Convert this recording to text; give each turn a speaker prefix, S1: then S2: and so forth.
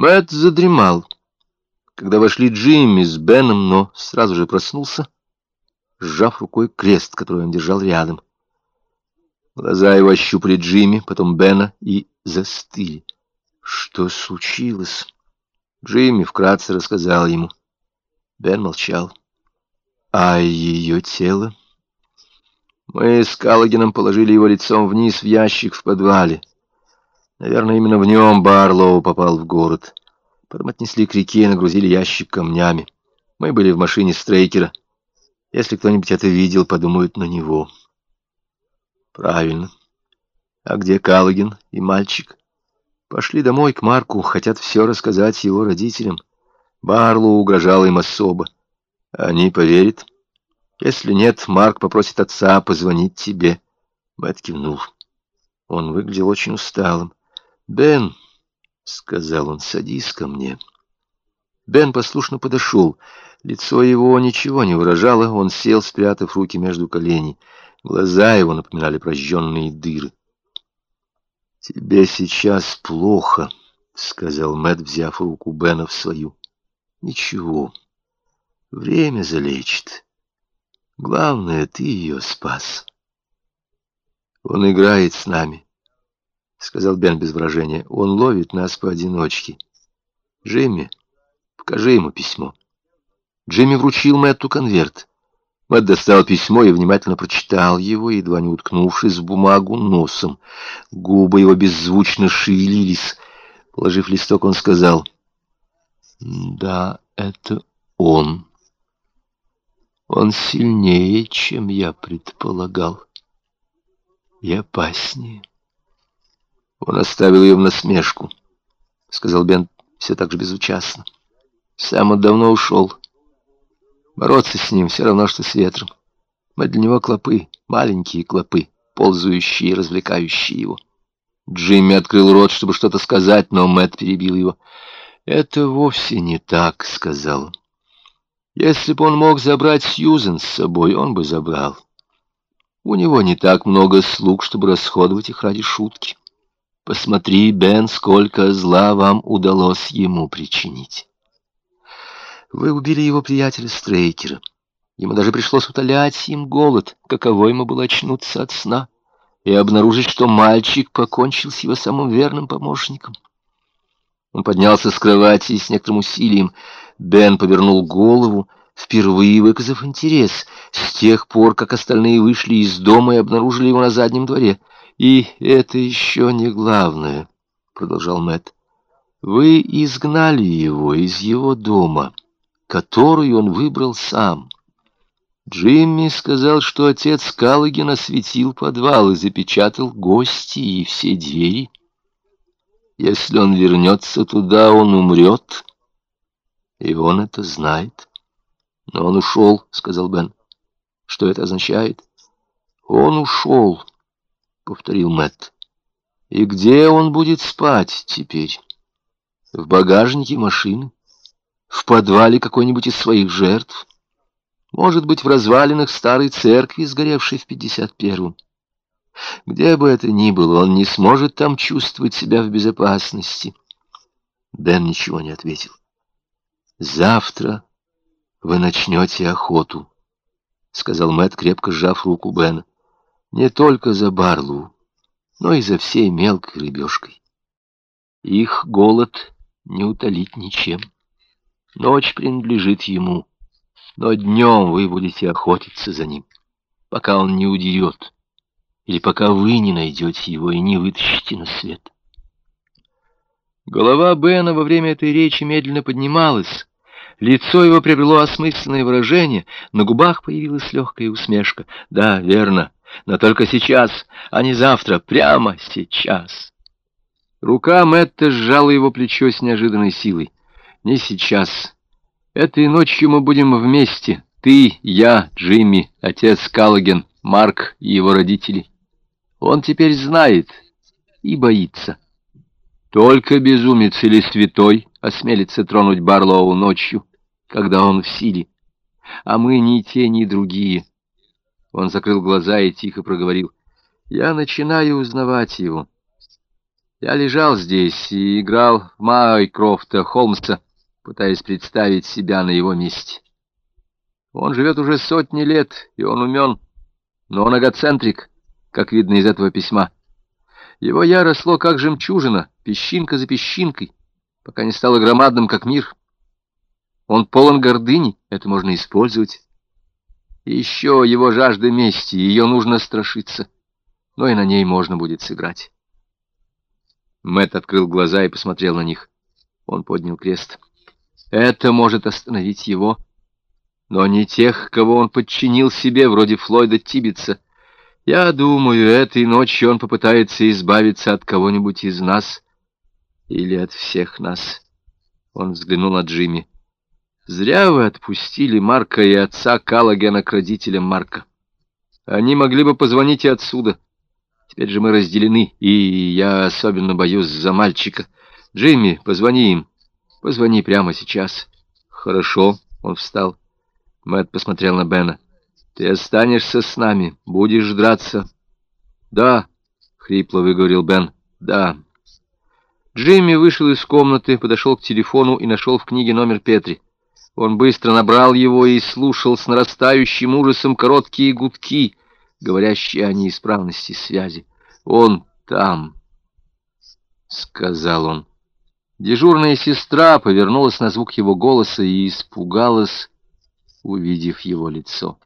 S1: Мэтт задремал, когда вошли Джимми с Беном, но сразу же проснулся, сжав рукой крест, который он держал рядом. Глаза его ощупали Джимми, потом Бена и застыли. Что случилось? Джимми вкратце рассказал ему. Бен молчал. А ее тело? Мы с Каллогином положили его лицом вниз в ящик в подвале. Наверное, именно в нем Барлоу попал в город. Потом отнесли к реке и нагрузили ящик камнями. Мы были в машине Стрейкера. Если кто-нибудь это видел, подумают на него. Правильно. А где Каллоген и мальчик? Пошли домой к Марку, хотят все рассказать его родителям. Барлоу угрожал им особо. Они поверят. Если нет, Марк попросит отца позвонить тебе. Мэтт кивнул. Он выглядел очень усталым. «Бен», — сказал он, — «садись ко мне». Бен послушно подошел. Лицо его ничего не выражало, он сел, спрятав руки между коленей. Глаза его напоминали прожженные дыры. «Тебе сейчас плохо», — сказал Мэтт, взяв руку Бена в свою. «Ничего, время залечит. Главное, ты ее спас. Он играет с нами». — сказал Бен без выражения. «Он ловит нас поодиночке. Джимми, покажи ему письмо». Джимми вручил Мэтту конверт. Мэтт достал письмо и внимательно прочитал его, едва не уткнувшись в бумагу носом. Губы его беззвучно шевелились. Положив листок, он сказал, «Да, это он. Он сильнее, чем я предполагал, и опаснее». Он оставил ее в насмешку, — сказал Бен все так же безучастно. Сам он давно ушел. Бороться с ним все равно, что с ветром. Мы для него клопы, маленькие клопы, ползающие и развлекающие его. Джимми открыл рот, чтобы что-то сказать, но Мэтт перебил его. «Это вовсе не так», — сказал он. «Если бы он мог забрать Сьюзен с собой, он бы забрал. У него не так много слуг, чтобы расходовать их ради шутки». Посмотри, Бен, сколько зла вам удалось ему причинить. Вы убили его приятеля Стрейкера. Ему даже пришлось утолять им голод, каково ему было очнуться от сна и обнаружить, что мальчик покончил с его самым верным помощником. Он поднялся с кровати и с некоторым усилием. Бен повернул голову, впервые выказав интерес, с тех пор, как остальные вышли из дома и обнаружили его на заднем дворе — «И это еще не главное», — продолжал Мэтт. «Вы изгнали его из его дома, который он выбрал сам. Джимми сказал, что отец Каллогена осветил подвал и запечатал гости и все двери. Если он вернется туда, он умрет, и он это знает». «Но он ушел», — сказал Бен. «Что это означает?» «Он ушел» повторил Мэтт. И где он будет спать теперь? В багажнике машины? В подвале какой-нибудь из своих жертв? Может быть, в развалинах старой церкви, сгоревшей в пятьдесят первом? Где бы это ни было, он не сможет там чувствовать себя в безопасности. Бен ничего не ответил. «Завтра вы начнете охоту», — сказал Мэтт, крепко сжав руку Бена не только за Барлу, но и за всей мелкой рыбешкой. Их голод не утолить ничем. Ночь принадлежит ему, но днем вы будете охотиться за ним, пока он не удерет, или пока вы не найдете его и не вытащите на свет. Голова Бена во время этой речи медленно поднималась, лицо его приобрело осмысленное выражение, на губах появилась легкая усмешка. Да, верно, но только сейчас, а не завтра, прямо сейчас. Рука Мэтта сжала его плечо с неожиданной силой. Не сейчас. Этой ночью мы будем вместе. Ты, я, Джимми, отец Каллоген, Марк и его родители. Он теперь знает и боится. Только безумец или святой осмелится тронуть Барлоу ночью, когда он в силе. А мы ни те, ни другие. Он закрыл глаза и тихо проговорил. «Я начинаю узнавать его. Я лежал здесь и играл в Майкрофта Холмса, пытаясь представить себя на его месте. Он живет уже сотни лет, и он умен, но он эгоцентрик, как видно из этого письма. Его я росло как жемчужина, песчинка за песчинкой, пока не стало громадным, как мир. Он полон гордыни, это можно использовать. Еще его жажда мести, ее нужно страшиться, но и на ней можно будет сыграть. Мэт открыл глаза и посмотрел на них. Он поднял крест. Это может остановить его, но не тех, кого он подчинил себе, вроде Флойда Тибетса. Я думаю, этой ночью он попытается избавиться от кого-нибудь из нас или от всех нас. Он взглянул на Джимми. Зря вы отпустили Марка и отца Каллагена к родителям Марка. Они могли бы позвонить и отсюда. Теперь же мы разделены, и я особенно боюсь за мальчика. Джимми, позвони им. Позвони прямо сейчас. Хорошо, он встал. Мэтт посмотрел на Бена. Ты останешься с нами, будешь драться. Да, хрипло выговорил Бен. Да. Джимми вышел из комнаты, подошел к телефону и нашел в книге номер Петри. Он быстро набрал его и слушал с нарастающим ужасом короткие гудки, говорящие о неисправности связи. «Он там», — сказал он. Дежурная сестра повернулась на звук его голоса и испугалась, увидев его лицо.